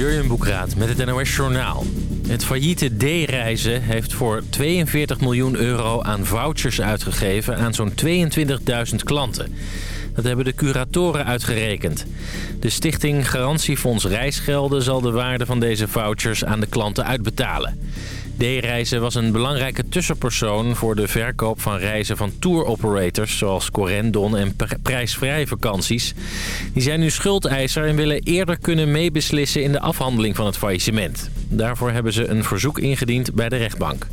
Jurjen Boekraat met het NOS Journaal. Het failliete D-reizen heeft voor 42 miljoen euro aan vouchers uitgegeven aan zo'n 22.000 klanten. Dat hebben de curatoren uitgerekend. De stichting Garantiefonds Reisgelden zal de waarde van deze vouchers aan de klanten uitbetalen. D-reizen was een belangrijke tussenpersoon voor de verkoop van reizen van tour-operators... zoals Corendon en prijsvrije vakanties. Die zijn nu schuldeiser en willen eerder kunnen meebeslissen in de afhandeling van het faillissement. Daarvoor hebben ze een verzoek ingediend bij de rechtbank.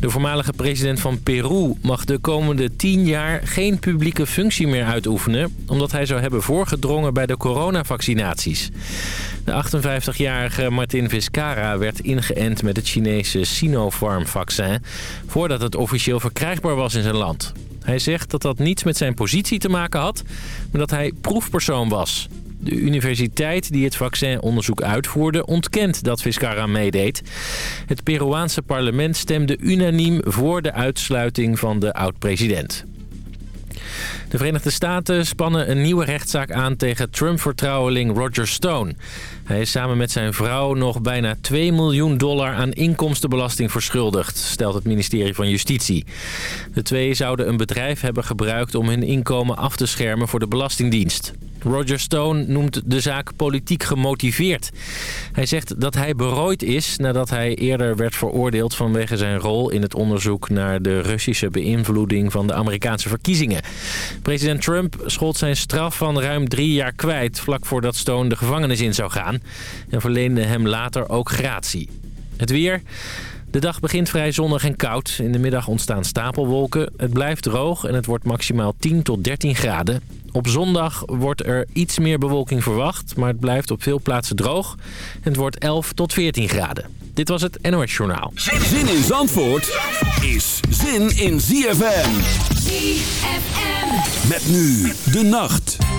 De voormalige president van Peru mag de komende tien jaar geen publieke functie meer uitoefenen... omdat hij zou hebben voorgedrongen bij de coronavaccinaties. De 58-jarige Martin Vizcarra werd ingeënt met het Chinese Sinopharm-vaccin... voordat het officieel verkrijgbaar was in zijn land. Hij zegt dat dat niets met zijn positie te maken had, maar dat hij proefpersoon was. De universiteit die het vaccinonderzoek uitvoerde ontkent dat Vizcarra meedeed. Het Peruaanse parlement stemde unaniem voor de uitsluiting van de oud-president. De Verenigde Staten spannen een nieuwe rechtszaak aan tegen Trump-vertrouweling Roger Stone. Hij is samen met zijn vrouw nog bijna 2 miljoen dollar aan inkomstenbelasting verschuldigd, stelt het ministerie van Justitie. De twee zouden een bedrijf hebben gebruikt om hun inkomen af te schermen voor de Belastingdienst. Roger Stone noemt de zaak politiek gemotiveerd. Hij zegt dat hij berooid is nadat hij eerder werd veroordeeld... vanwege zijn rol in het onderzoek naar de Russische beïnvloeding van de Amerikaanse verkiezingen. President Trump schold zijn straf van ruim drie jaar kwijt... vlak voordat Stone de gevangenis in zou gaan... en verleende hem later ook gratie. Het weer... De dag begint vrij zonnig en koud. In de middag ontstaan stapelwolken. Het blijft droog en het wordt maximaal 10 tot 13 graden. Op zondag wordt er iets meer bewolking verwacht, maar het blijft op veel plaatsen droog. En het wordt 11 tot 14 graden. Dit was het NOS Journaal. Zin in Zandvoort is zin in ZFM. ZFM. Met nu de nacht.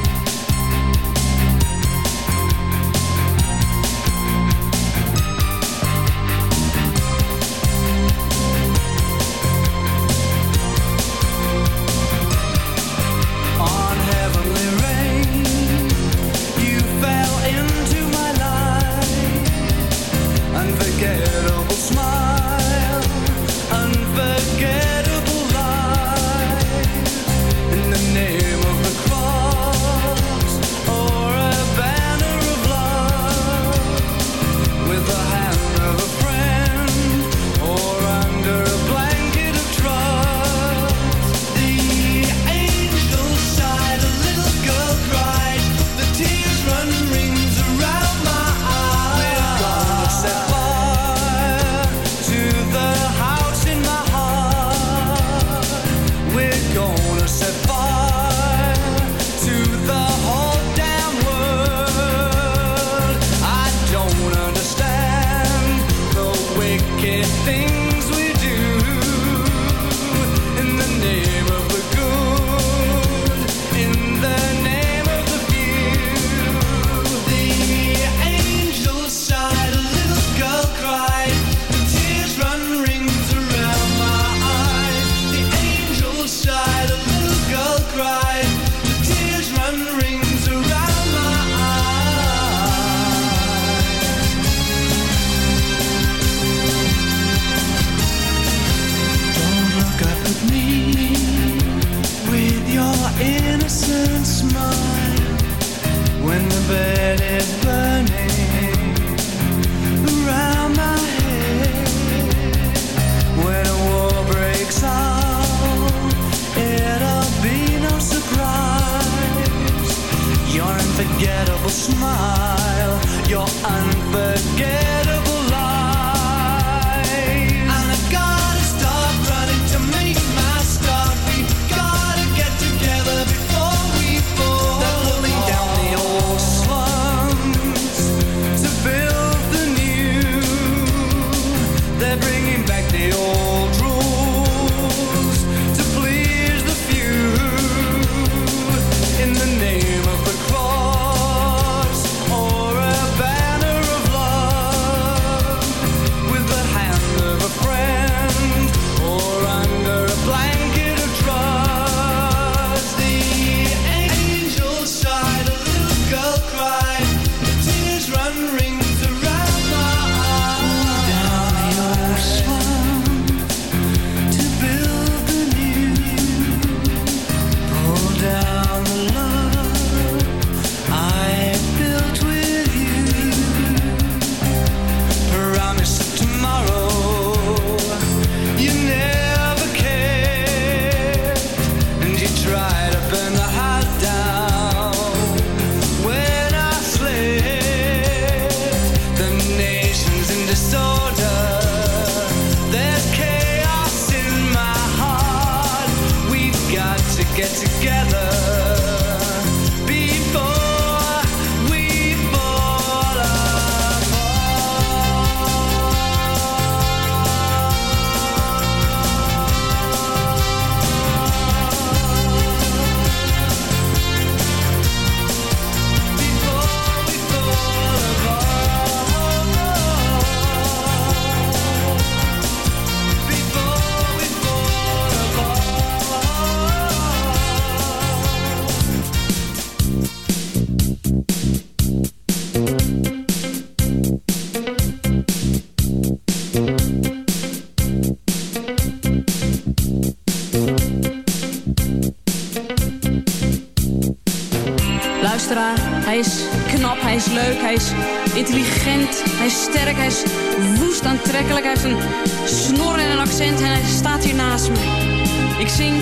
Zing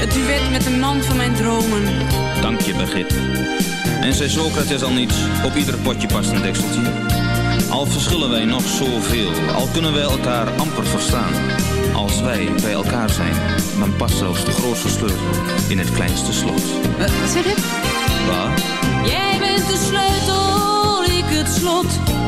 het duet met de man van mijn dromen. Dank je, begrip. En zei Socrates al niets, op ieder potje past een dekseltje. Al verschillen wij nog zoveel, al kunnen wij elkaar amper verstaan. Als wij bij elkaar zijn, dan past zelfs de grootste sleutel in het kleinste slot. Wat zeg je? Waar? Jij bent de sleutel, ik het slot.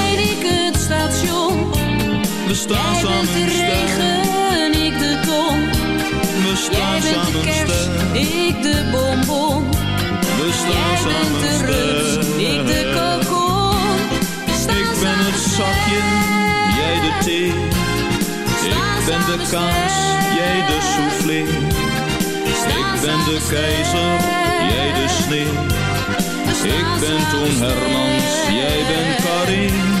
ik het station. we staan Jij bent samen de sterk. regen, ik de ton. We Jij staan bent de kerst, ik de bonbon. we Jij staan bent samen de rust, ik de kokon. Ik ben het zakje, jij de thee. Ik ben de kaas, jij de soufflé. Ik ben de keizer, jij de sneeuw. Ik ben Toon Hermans, jij bent Karin.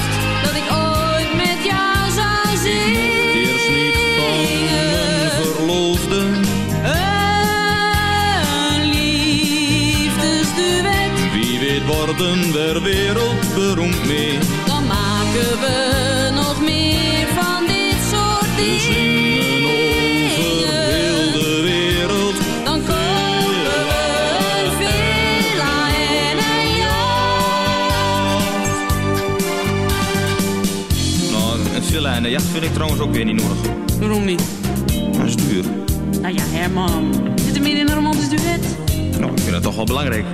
worden we wereldberoemd mee. dan maken we nog meer van dit soort We zingen over heel dingen. de wereld. Dan kopen we een villa en een jacht. Nou, een villa en een jacht vind ik trouwens ook weer niet nodig. Waarom niet? Dat is duur. Nou ja, Herman. Zit er meer in een romantisch duet? Nou, ik vind dat toch wel belangrijk.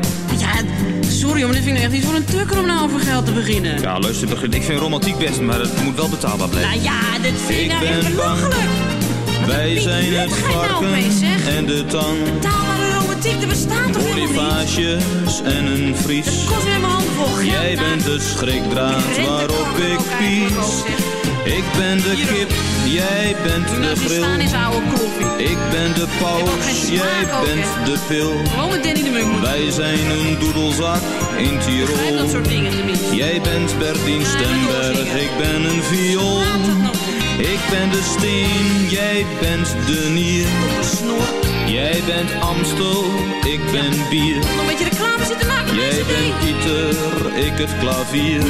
Sorry, maar dit vind ik echt niet voor een tukker om nou over geld te beginnen. Ja, luister, ik vind romantiek best, maar het moet wel betaalbaar blijven. Nou ja, dit vind ik nou echt belachelijk. Wij zijn het nou varken en de tang. Betaalbare romantiek, er bestaat toch helemaal niet? En een Het vries. kost weer mijn. Jij nou. bent de schrikdraad waarop ik pies. Ik ben de kip, jij bent de grill. Ik ben de paus, jij bent de pil. De. Wij zijn een doedelzak in dat Tirol. soort dingen tenminste. Jij bent Bertien Stemberg, ik ben een viool. Ik ben de steen, jij bent de nier. Jij bent Amstel, ik ben bier. Nog een beetje reclame zitten maken Jij bent. Pieter, ik het klavier.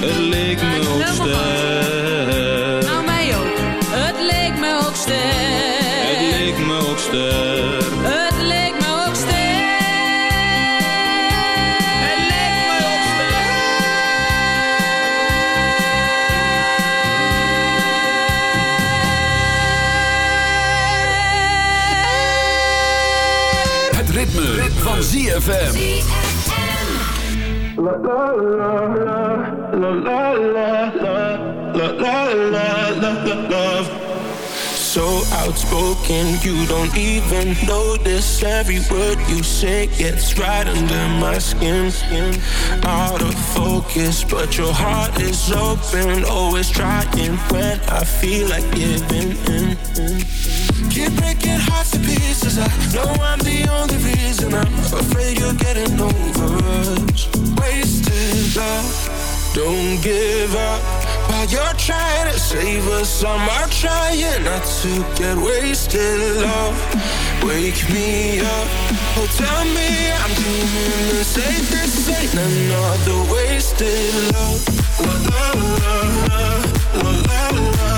Het leek me ook sterk. Nou, mij ook. Het leek me ook Het sterk. leek me ook sterk. Van ZFM. So outspoken, you don't even notice every word you say gets right under my skin. Out of focus, but your heart is open. Always trying when I feel like giving in. Keep breaking hearts to pieces. I know I'm the only reason. I'm afraid you're getting over us. Wasted love, don't give up. While you're trying to save us, I'm trying not to get wasted. Love, wake me up. Oh, tell me I'm doing the safest. Ain't another wasted love. La la la la la la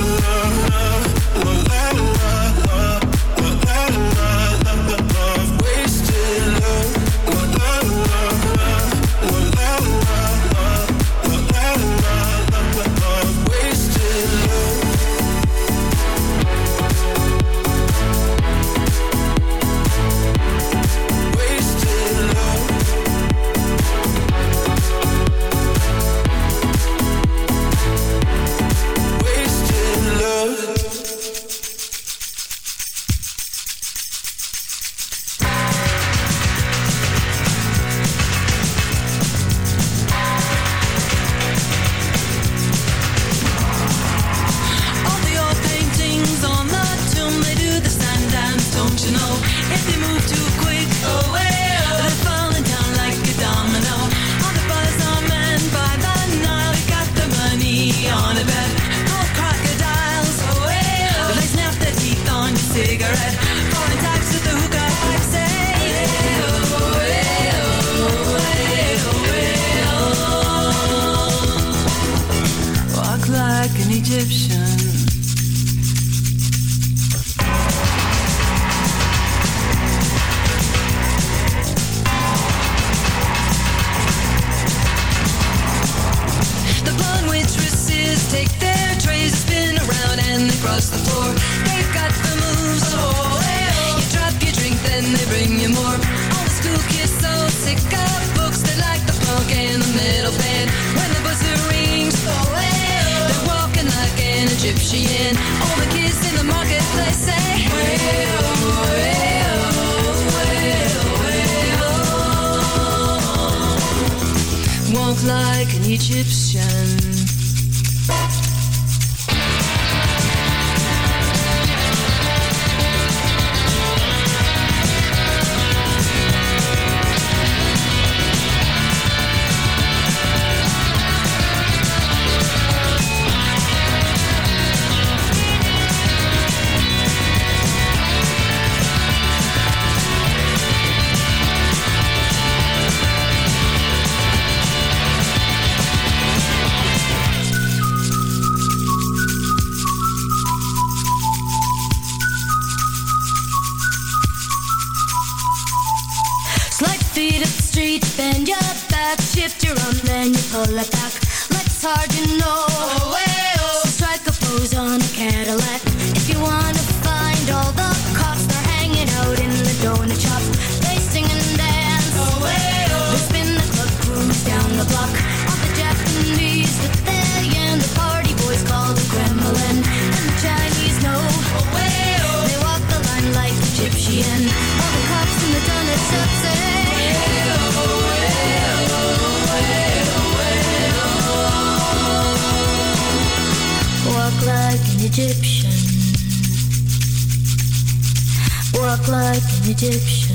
Egyptian.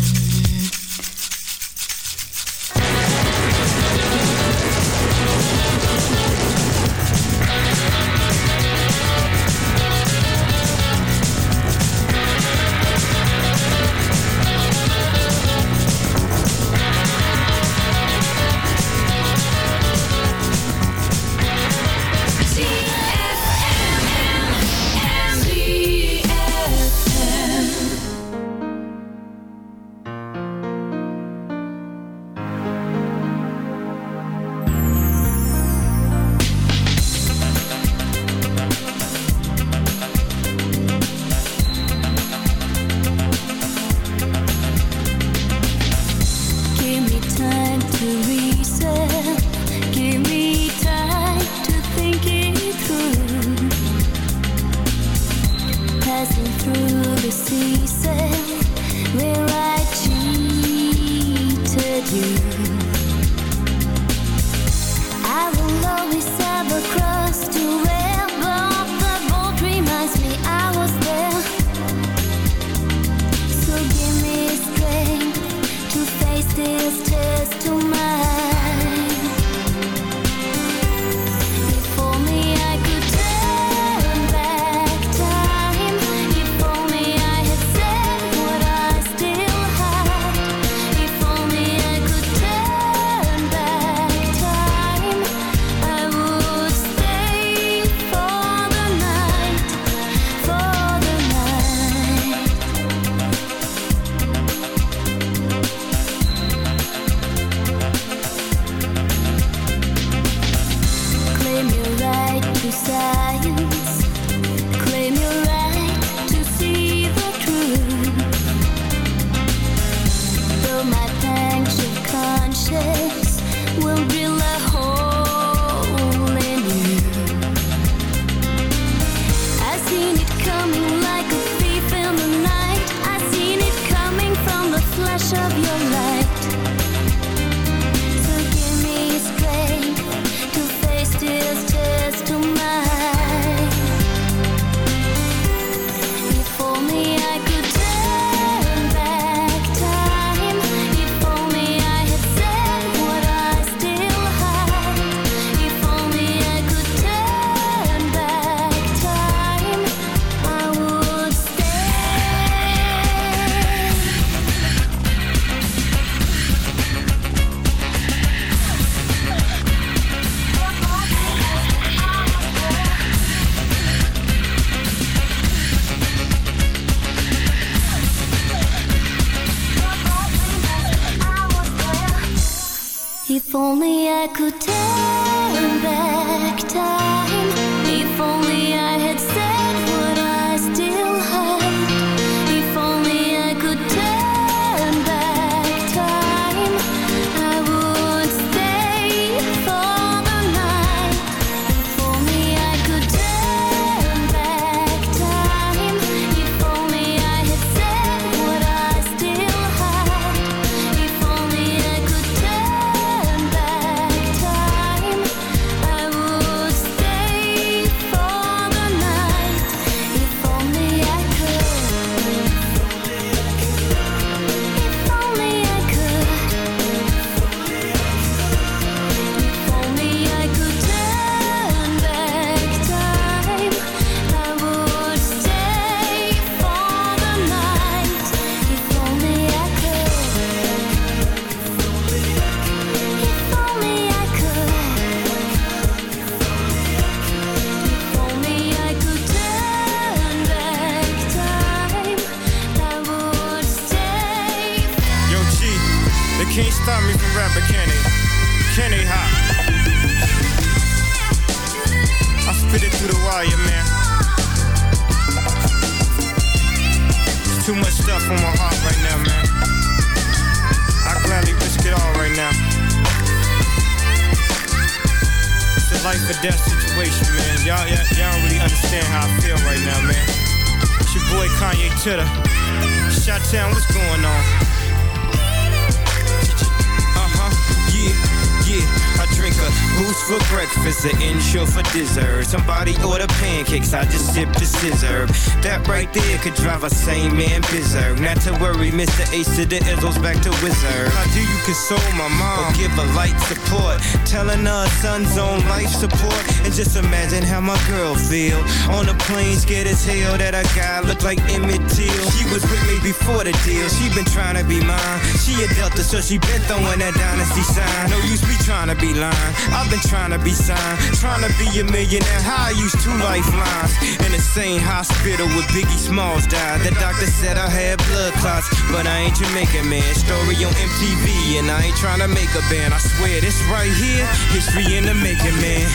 Mr. Ace to the Izzles back to Wizard. How do you console my mom? Or give her light support, telling her son's on life support. And just imagine how my girl feel on the plane, scared as hell that a guy looked like Emmett Till. She was with me before the deal. She been trying to be mine. She a Delta, so she been throwing that dynasty sign. No use me trying to be lying. I've been trying to be signed, trying to be a millionaire. How I used two lifelines in the same hospital where Biggie Smalls died. The doctor said I had blood clots, but I ain't Jamaican man. Story on MTV, and I ain't trying to make a band. I swear this right here, history in the making, man.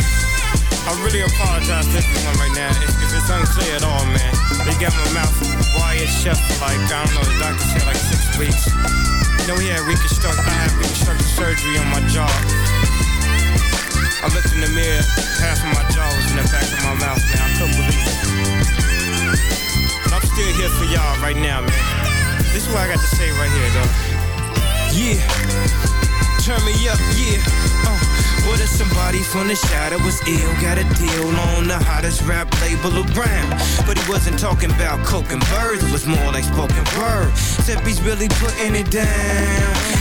I really apologize to everyone right now if, if it's unclear at all, man. They got my mouth wired shut for like, I don't know, the doctor said like six weeks. You know, he had reconstruct, I had reconstructive surgery on my jaw. I looked in the mirror, half of my jaw was in the back of my mouth, man. I couldn't believe it. But I'm still here for y'all right now, man. This is what I got to say right here, though. Yeah. Turn me up, yeah. Uh. What if somebody from the shadow was ill? Got a deal on the hottest rap label around. But he wasn't talking about coke and birds, it was more like spoken word. Except he's really putting it down.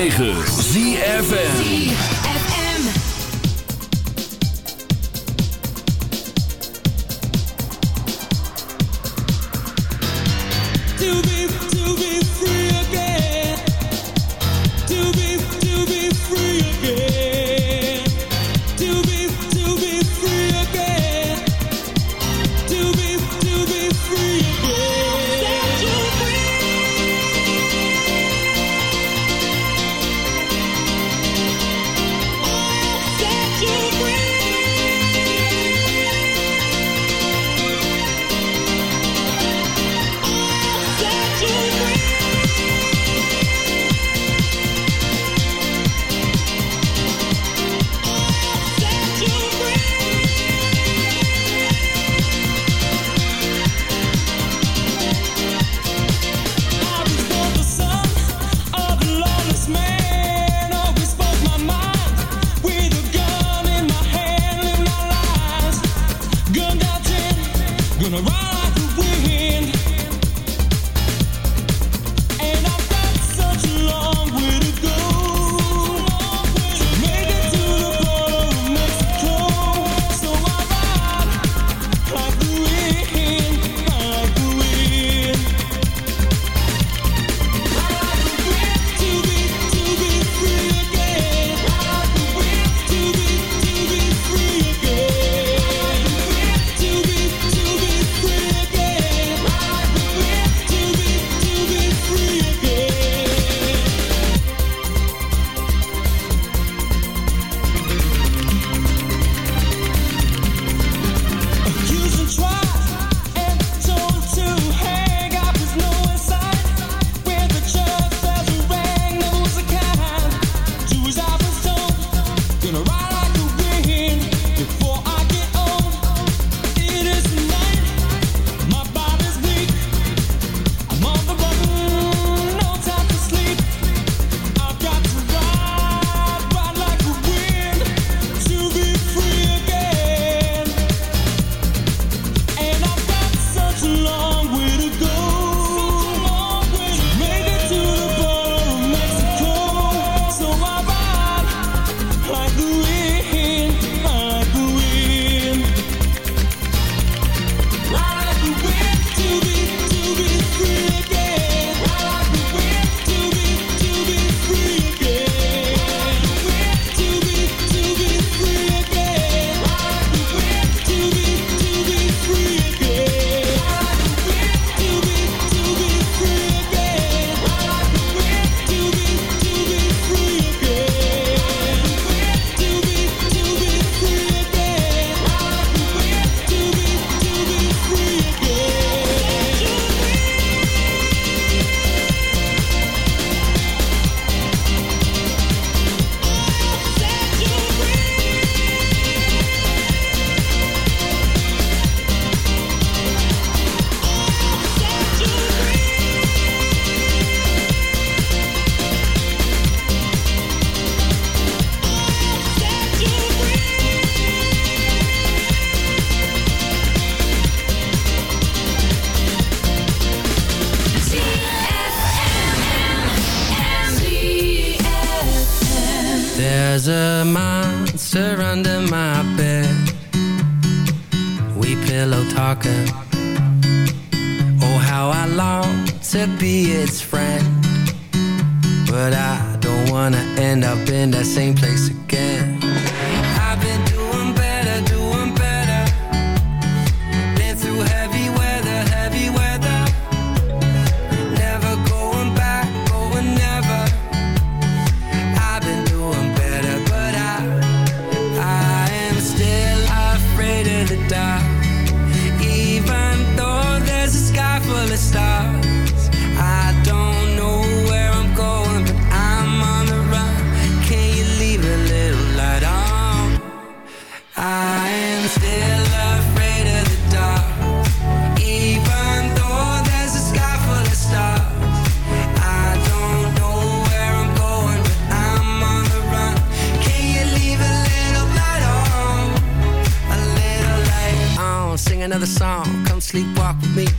106.9 ZFN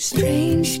Strange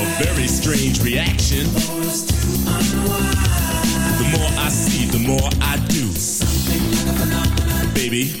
A very strange reaction. The more I see, the more I do. Baby.